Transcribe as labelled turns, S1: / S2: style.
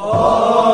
S1: Oh.